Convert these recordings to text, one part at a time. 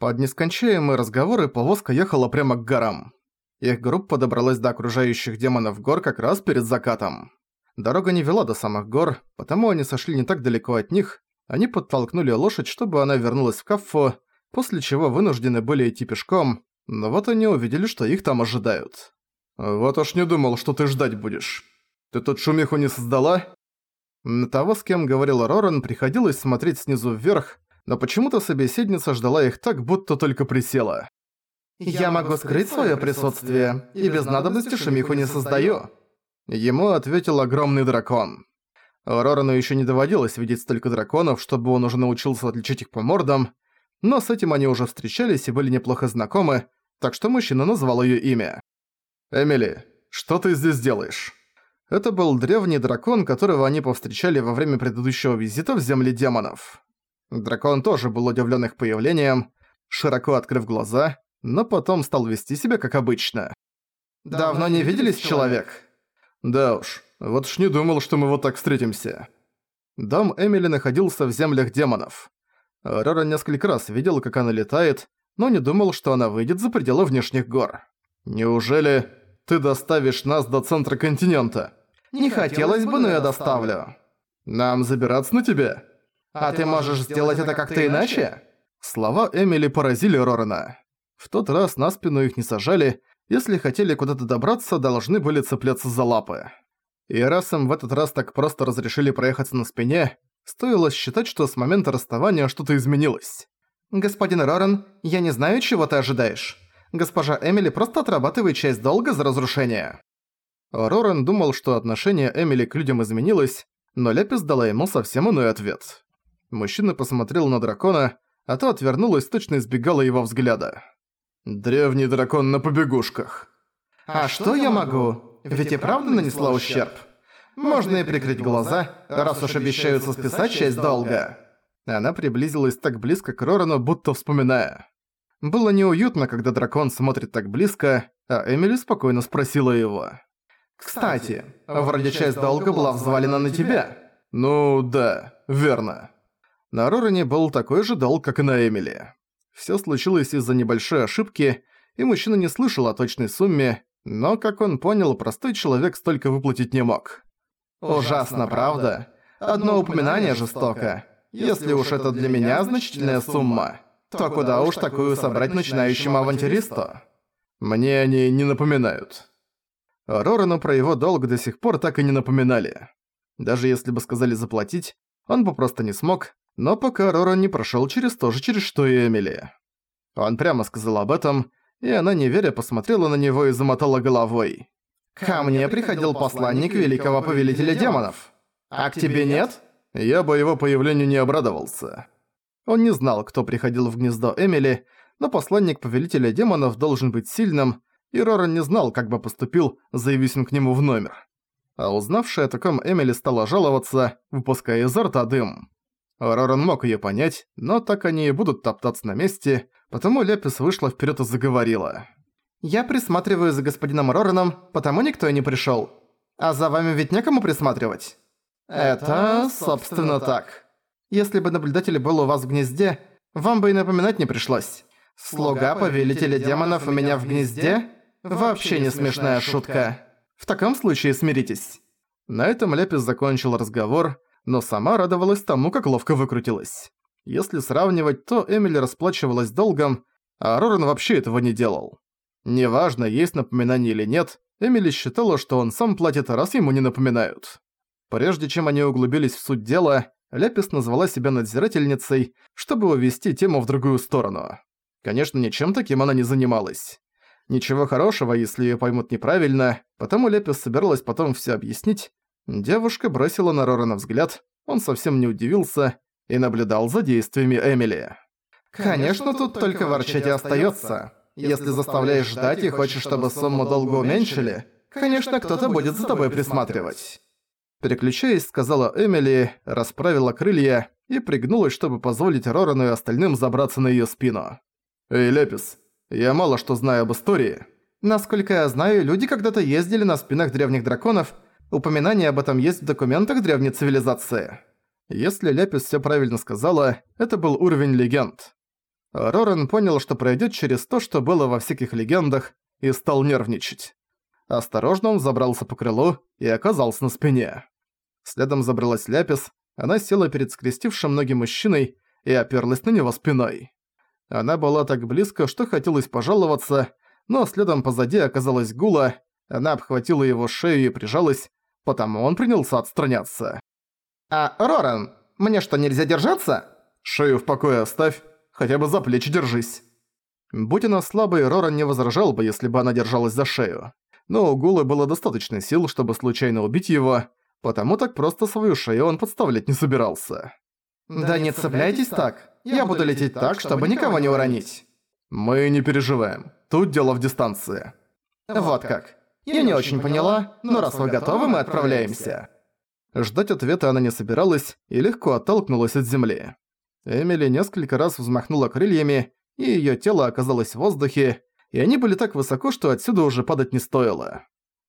Под нескончаемые разговоры повозка ехала прямо к горам. Их группа добралась до окружающих демонов гор как раз перед закатом. Дорога не вела до самых гор, потому они сошли не так далеко от них, они подтолкнули лошадь, чтобы она вернулась в Каффу, после чего вынуждены были идти пешком, но вот они увидели, что их там ожидают. «Вот уж не думал, что ты ждать будешь. Ты тут шумиху не создала?» На того, с кем говорил Роран, приходилось смотреть снизу вверх, но почему-то собеседница ждала их так, будто только присела. «Я могу скрыть свое присутствие, и без надобности шумиху не создаю». Ему ответил огромный дракон. Рорану еще не доводилось видеть столько драконов, чтобы он уже научился отличить их по мордам, но с этим они уже встречались и были неплохо знакомы, так что мужчина назвал ее имя. «Эмили, что ты здесь делаешь?» Это был древний дракон, которого они повстречали во время предыдущего визита в земли демонов. Дракон тоже был удивлен их появлением, широко открыв глаза, но потом стал вести себя как обычно. «Давно не виделись, человек?» «Да уж, вот ж не думал, что мы вот так встретимся». Дом Эмили находился в землях демонов. Рора несколько раз видел, как она летает, но не думал, что она выйдет за пределы внешних гор. «Неужели ты доставишь нас до центра континента?» «Не хотелось бы, но я доставлю». «Нам забираться на тебя?» «А ты можешь сделать это как-то иначе?» Слова Эмили поразили Рорана. В тот раз на спину их не сажали, если хотели куда-то добраться, должны были цепляться за лапы. И раз им в этот раз так просто разрешили проехаться на спине, стоило считать, что с момента расставания что-то изменилось. «Господин Роран, я не знаю, чего ты ожидаешь. Госпожа Эмили просто отрабатывает часть долга за разрушение». Роран думал, что отношение Эмили к людям изменилось, но Лепис дала ему совсем иной ответ. Мужчина посмотрел на дракона, а то отвернулась, точно избегала его взгляда. «Древний дракон на побегушках». «А что я могу? Ведь и правда нанесла ущерб. Можно и прикрыть глаза, раз уж обещаются списать часть долга». Она приблизилась так близко к Рорану, будто вспоминая. Было неуютно, когда дракон смотрит так близко, а Эмили спокойно спросила его. «Кстати, вроде часть долга была взвалена на тебя». «Ну да, верно». На Роране был такой же долг, как и на Эмили. Всё случилось из-за небольшой ошибки, и мужчина не слышал о точной сумме, но, как он понял, простой человек столько выплатить не мог. «Ужасно, правда? Одно упоминание жестоко. Если уж это для меня значительная сумма, то куда уж такую собрать начинающему авантюристу?» «Мне они не напоминают». Рорану про его долг до сих пор так и не напоминали. Даже если бы сказали заплатить, он бы просто не смог, но пока Роран не прошёл через то же, через что и Эмили. Он прямо сказал об этом, и она, не веря, посмотрела на него и замотала головой. «Ко мне приходил посланник великого повелителя демонов. А к тебе нет?» Я бы его появлению не обрадовался. Он не знал, кто приходил в гнездо Эмили, но посланник повелителя демонов должен быть сильным, и Роран не знал, как бы поступил, заявись он к нему в номер. А узнавшая о таком Эмили стала жаловаться, выпуская изо рта дым. Роран мог её понять, но так они и будут топтаться на месте, потому Лепис вышла вперёд и заговорила. «Я присматриваю за господином Рораном, потому никто и не пришёл. А за вами ведь некому присматривать?» «Это, собственно, так. Если бы наблюдатель был у вас в гнезде, вам бы и напоминать не пришлось. Слуга повелителя демонов у меня в гнезде? Вообще не смешная шутка. В таком случае смиритесь». На этом Лепис закончил разговор, но сама радовалась тому, как ловко выкрутилась. Если сравнивать, то Эмили расплачивалась долгом, а Роран вообще этого не делал. Неважно, есть напоминание или нет, Эмили считала, что он сам платит, раз ему не напоминают. Прежде чем они углубились в суть дела, Ляпис назвала себя надзирательницей, чтобы увести тему в другую сторону. Конечно, ничем таким она не занималась. Ничего хорошего, если её поймут неправильно, потому Ляпис собиралась потом всё объяснить, Девушка бросила на Рорана взгляд, он совсем не удивился и наблюдал за действиями Эмили. «Конечно, тут только ворчать и остаётся. Если заставляешь ждать и хочешь, чтобы сумму долго уменьшили, конечно, кто-то будет за тобой присматривать». Переключаясь, сказала Эмили, расправила крылья и пригнулась, чтобы позволить Рорану и остальным забраться на её спину. «Эй, Лепис, я мало что знаю об истории». «Насколько я знаю, люди когда-то ездили на спинах древних драконов Упоминание об этом есть в документах древней цивилизации. Если Ляпис всё правильно сказала, это был уровень легенд. Рорен понял, что пройдет через то, что было во всяких легендах, и стал нервничать. Осторожно он забрался по крылу и оказался на спине. Следом забралась Ляпис, она села перед скрестившим ноги мужчиной и оперлась на него спиной. Она была так близко, что хотелось пожаловаться, но следом позади оказалась Гула, она обхватила его шею и прижалась, потому он принялся отстраняться. «А, Роран, мне что, нельзя держаться?» «Шею в покое оставь, хотя бы за плечи держись». Будь она слабой, Роран не возражал бы, если бы она держалась за шею. Но у Гулы было достаточно сил, чтобы случайно убить его, потому так просто свою шею он подставлять не собирался. «Да не цепляйтесь так, я буду лететь так, чтобы никого не уронить». «Мы не переживаем, тут дело в дистанции». «Вот как. Я не очень поняла, но раз вы готовы, мы отправляемся». Ждать ответа она не собиралась и легко оттолкнулась от земли. Эмили несколько раз взмахнула крыльями, и её тело оказалось в воздухе, и они были так высоко, что отсюда уже падать не стоило.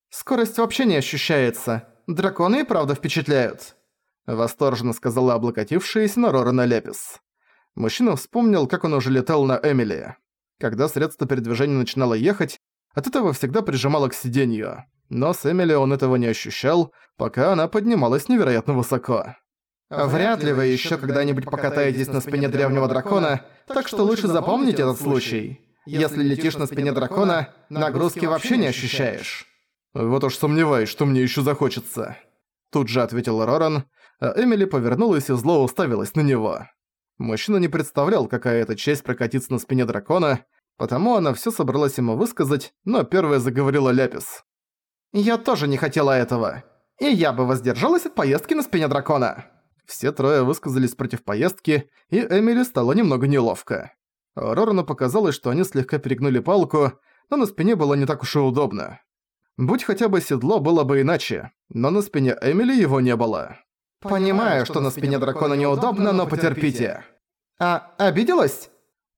«Скорость вообще не ощущается. Драконы и правда впечатляют», — восторженно сказала облокотившаяся на Рорана Лепис. Мужчина вспомнил, как он уже летал на Эмили. Когда средство передвижения начинало ехать, от этого всегда прижимало к сиденью. Но с Эмили он этого не ощущал, пока она поднималась невероятно высоко. Вряд ли вы еще когда-нибудь покатаетесь на спине древнего дракона, так что лучше запомните этот случай. Если летишь на спине дракона, нагрузки вообще не ощущаешь. Вот уж сомневаюсь, что мне еще захочется. Тут же ответил Роран, а Эмили повернулась и зло уставилась на него. Мужчина не представлял, какая это честь прокатиться на спине дракона, потому она все собралась ему высказать, но первая заговорила Ляпис. «Я тоже не хотела этого. И я бы воздержалась от поездки на спине дракона». Все трое высказались против поездки, и Эмили стало немного неловко. Рорану показалось, что они слегка перегнули палку, но на спине было не так уж и удобно. Будь хотя бы седло, было бы иначе, но на спине Эмили его не было. «Понимаю, что на спине дракона неудобно, но потерпите». «А, обиделась?»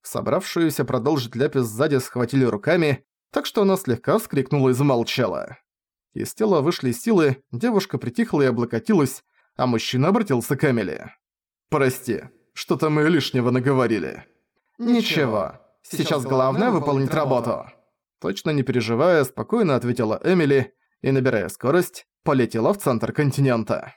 Собравшуюся продолжить ляпис сзади схватили руками, так что она слегка вскрикнула и замолчала. Из тела вышли силы, девушка притихла и облокотилась, а мужчина обратился к Эмили. «Прости, что-то мы лишнего наговорили». «Ничего, сейчас главное выполнить работу». Точно не переживая, спокойно ответила Эмили и, набирая скорость, полетела в центр континента.